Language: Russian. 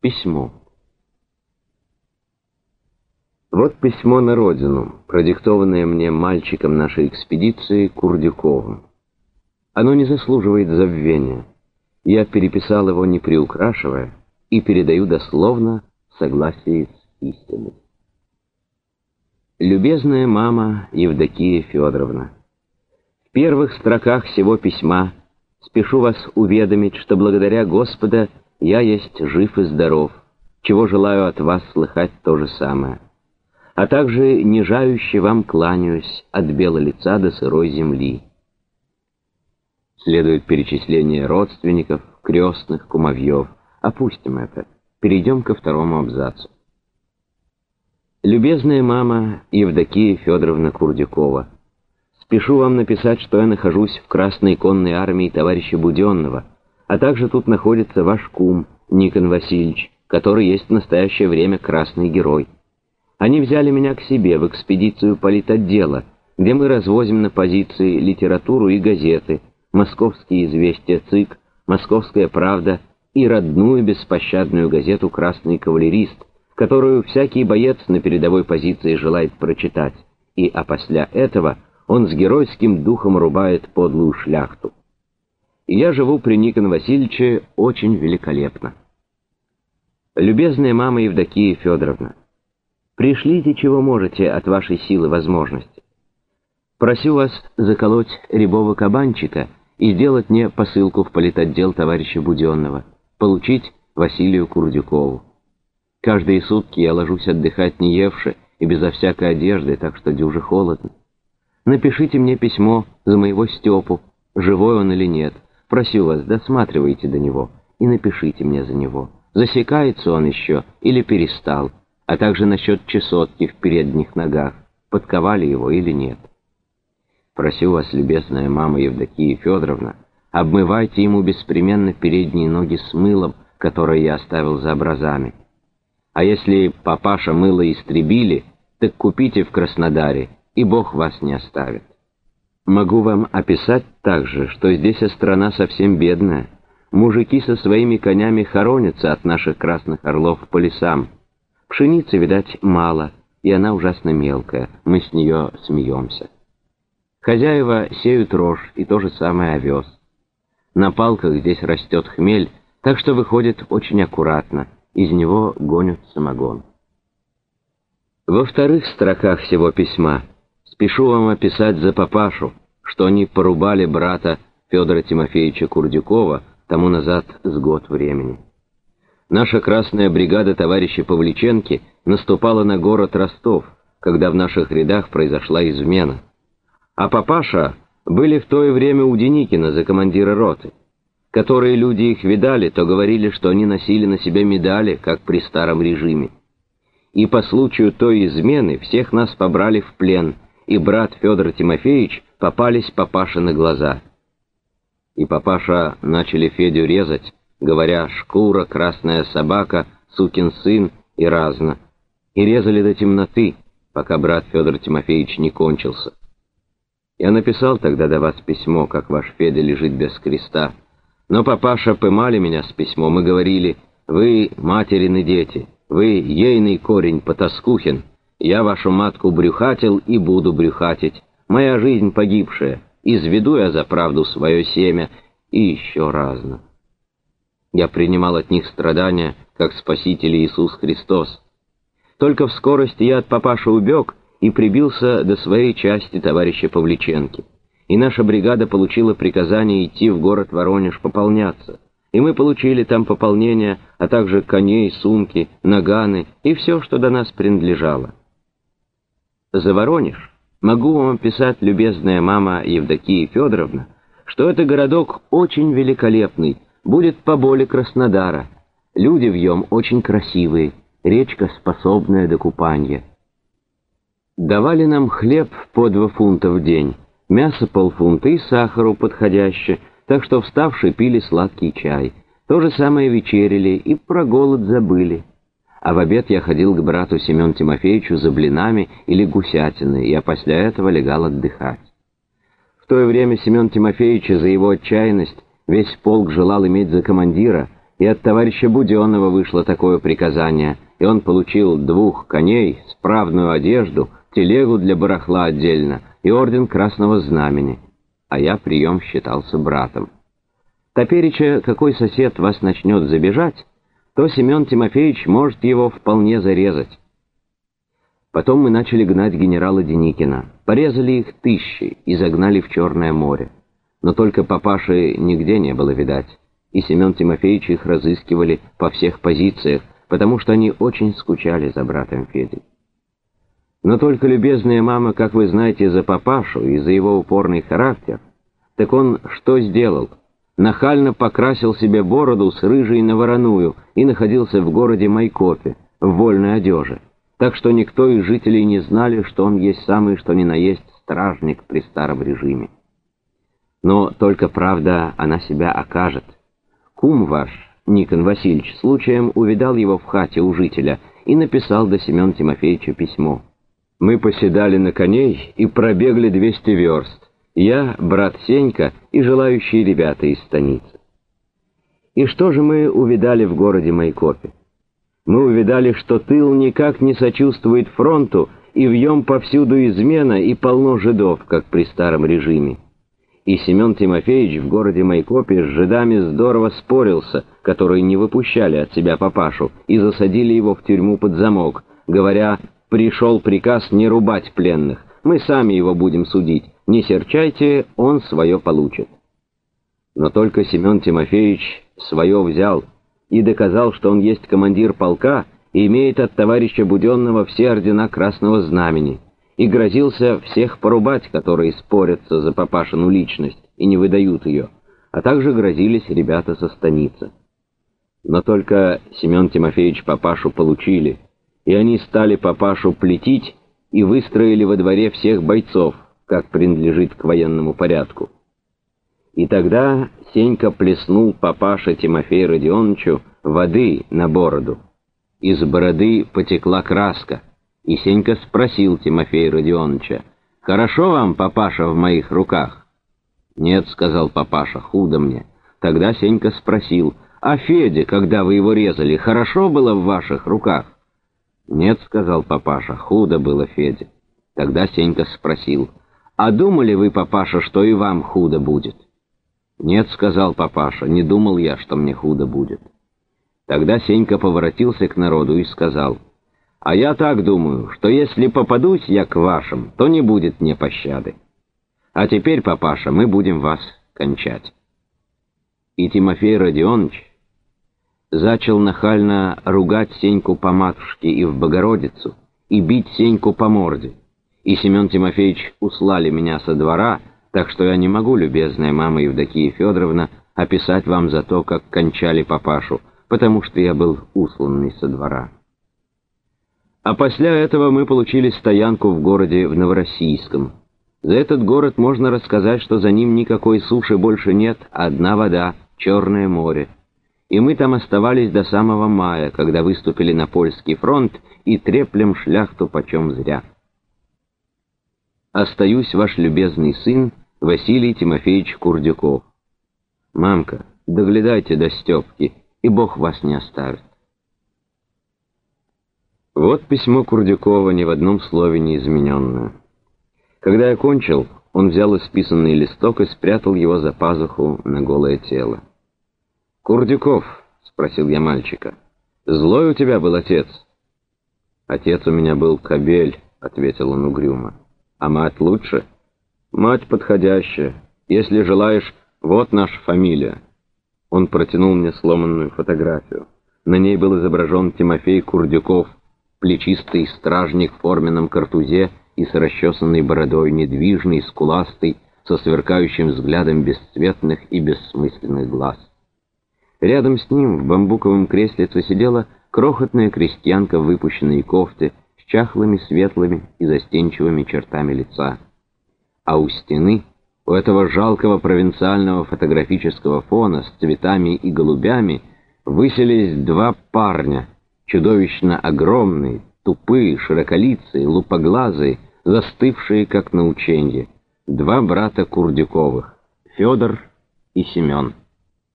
Письмо. Вот письмо на родину, продиктованное мне мальчиком нашей экспедиции Курдюковым. Оно не заслуживает забвения. Я переписал его не приукрашивая и передаю дословно в согласии с истиной. Любезная мама Евдокия Федоровна, в первых строках всего письма спешу вас уведомить, что благодаря Господа я есть жив и здоров, чего желаю от вас слыхать то же самое. А также нижающе вам кланяюсь от бела лица до сырой земли. Следует перечисление родственников, крестных, кумовьев. Опустим это. Перейдем ко второму абзацу. Любезная мама Евдокия Федоровна Курдюкова, спешу вам написать, что я нахожусь в Красной конной армии товарища Буденного, а также тут находится ваш кум Никон Васильевич, который есть в настоящее время красный герой. Они взяли меня к себе в экспедицию политотдела, где мы развозим на позиции литературу и газеты, московские известия ЦИК, московская правда и родную беспощадную газету «Красный кавалерист», которую всякий боец на передовой позиции желает прочитать, и опосля этого он с геройским духом рубает подлую шляхту я живу при Никон Васильевиче очень великолепно. Любезная мама Евдокия Федоровна, пришлите, чего можете от вашей силы возможности. Просю вас заколоть рябого кабанчика и сделать мне посылку в политотдел товарища Буденного, получить Василию Курдюкову. Каждые сутки я ложусь отдыхать не евши и безо всякой одежды, так что дюже холодно. Напишите мне письмо за моего Степу, живой он или нет, Просю вас, досматривайте до него и напишите мне за него, засекается он еще или перестал, а также насчет чесотки в передних ногах, подковали его или нет. Просю вас, любезная мама Евдокия Федоровна, обмывайте ему беспременно передние ноги с мылом, которое я оставил за образами. А если папаша мыло истребили, так купите в Краснодаре, и Бог вас не оставит. Могу вам описать также, что здесь страна совсем бедная. Мужики со своими конями хоронятся от наших красных орлов по лесам. Пшеницы, видать, мало, и она ужасно мелкая, мы с нее смеемся. Хозяева сеют рожь и то же самое овес. На палках здесь растет хмель, так что выходит очень аккуратно, из него гонят самогон. Во вторых строках всего письма — Спешу вам описать за папашу, что они порубали брата Федора Тимофеевича Курдюкова тому назад с год времени. Наша красная бригада товарища Павличенки наступала на город Ростов, когда в наших рядах произошла измена. А папаша были в то время у Деникина за командира роты. Которые люди их видали, то говорили, что они носили на себе медали, как при старом режиме. И по случаю той измены всех нас побрали в плен — и брат Федор Тимофеевич попались папаше на глаза. И папаша начали Федю резать, говоря «шкура, красная собака, сукин сын» и разно. И резали до темноты, пока брат Федор Тимофеевич не кончился. Я написал тогда до вас письмо, как ваш Федя лежит без креста. Но папаша пымали меня с письмом и говорили, «Вы материны дети, вы ейный корень Потаскухин». Я вашу матку брюхатил и буду брюхатить. Моя жизнь погибшая. Изведу я за правду свое семя. И еще разно. Я принимал от них страдания, как Спаситель Иисус Христос. Только в скорости я от папаши убег и прибился до своей части товарища Павличенки. И наша бригада получила приказание идти в город Воронеж пополняться. И мы получили там пополнение, а также коней, сумки, наганы и все, что до нас принадлежало за Воронеж, могу вам писать, любезная мама Евдокия Федоровна, что это городок очень великолепный, будет поболе Краснодара. Люди в нем очень красивые, речка способная до купания. Давали нам хлеб по два фунта в день, мясо полфунта и сахару подходяще, так что вставшие пили сладкий чай. То же самое вечерили и про голод забыли а в обед я ходил к брату Семену Тимофеевичу за блинами или гусятиной, и после этого легал отдыхать. В то время Семен Тимофеевич за его отчаянность весь полк желал иметь за командира, И от товарища Буденного вышло такое приказание, и он получил двух коней, справную одежду, телегу для барахла отдельно и орден Красного Знамени, а я прием считался братом. Топереча какой сосед вас начнет забежать, то Семен Тимофеевич может его вполне зарезать. Потом мы начали гнать генерала Деникина. Порезали их тысячи и загнали в Черное море. Но только папаши нигде не было видать, и Семен Тимофеевич их разыскивали по всех позициях, потому что они очень скучали за братом Федей. Но только любезная мама, как вы знаете, за папашу и за его упорный характер, так он что сделал? Нахально покрасил себе бороду с рыжей на вороную и находился в городе Майкопе, в вольной одежде так что никто из жителей не знали, что он есть самый что ни на есть стражник при старом режиме. Но только правда она себя окажет. Кум ваш, Никон Васильевич, случаем увидал его в хате у жителя и написал до Семена Тимофеевича письмо. Мы поседали на коней и пробегли 200 верст. Я, брат Сенька и желающие ребята из станицы. И что же мы увидали в городе Майкопе? Мы увидали, что тыл никак не сочувствует фронту, и в нем повсюду измена и полно жидов, как при старом режиме. И Семен Тимофеевич в городе Майкопе с жидами здорово спорился, которые не выпущали от себя папашу, и засадили его в тюрьму под замок, говоря, пришел приказ не рубать пленных, мы сами его будем судить, не серчайте, он свое получит. Но только Семен Тимофеевич свое взял — и доказал, что он есть командир полка и имеет от товарища Буденного все ордена Красного Знамени, и грозился всех порубать, которые спорятся за папашину личность и не выдают ее, а также грозились ребята со станицы. Но только Семен Тимофеевич папашу получили, и они стали папашу плетить и выстроили во дворе всех бойцов, как принадлежит к военному порядку. И тогда Сенька плеснул папаше Тимофею Родионовичу воды на бороду. Из бороды потекла краска, и Сенька спросил Тимофея Родионовича, «Хорошо вам, папаша, в моих руках?» «Нет», — сказал папаша, — «худо мне». Тогда Сенька спросил, «А Федя, когда вы его резали, хорошо было в ваших руках?» «Нет», — сказал папаша, — «худо было Федя». Тогда Сенька спросил, «А думали вы, папаша, что и вам худо будет?» «Нет», — сказал папаша, — «не думал я, что мне худо будет». Тогда Сенька поворотился к народу и сказал, «А я так думаю, что если попадусь я к вашим, то не будет мне пощады. А теперь, папаша, мы будем вас кончать». И Тимофей Родионович зачал нахально ругать Сеньку по матушке и в Богородицу, и бить Сеньку по морде. И Семен Тимофеевич услали меня со двора, так что я не могу, любезная мама Евдокия Федоровна, описать вам за то, как кончали папашу, потому что я был усланный со двора. А после этого мы получили стоянку в городе в Новороссийском. За этот город можно рассказать, что за ним никакой суши больше нет, одна вода, Черное море. И мы там оставались до самого мая, когда выступили на польский фронт и треплем шляхту почем зря остаюсь ваш любезный сын Василий Тимофеевич Курдюков. Мамка, доглядайте до Степки, и Бог вас не оставит. Вот письмо Курдюкова ни в одном слове не измененное. Когда я кончил, он взял исписанный листок и спрятал его за пазуху на голое тело. «Курдюков», — спросил я мальчика, — «злой у тебя был отец?» «Отец у меня был кобель», — ответил он угрюмо. А мать лучше? Мать подходящая. Если желаешь, вот наша фамилия. Он протянул мне сломанную фотографию. На ней был изображен Тимофей Курдюков, плечистый стражник в форменном картузе и с расчесанной бородой, недвижный, скуластый, со сверкающим взглядом бесцветных и бессмысленных глаз. Рядом с ним в бамбуковом креслице сидела крохотная крестьянка в выпущенной кофте, чахлыми, светлыми и застенчивыми чертами лица. А у стены, у этого жалкого провинциального фотографического фона с цветами и голубями, выселись два парня, чудовищно огромные, тупые, широколицые, лупоглазые, застывшие, как на ученье, два брата Курдюковых, Федор и Семен.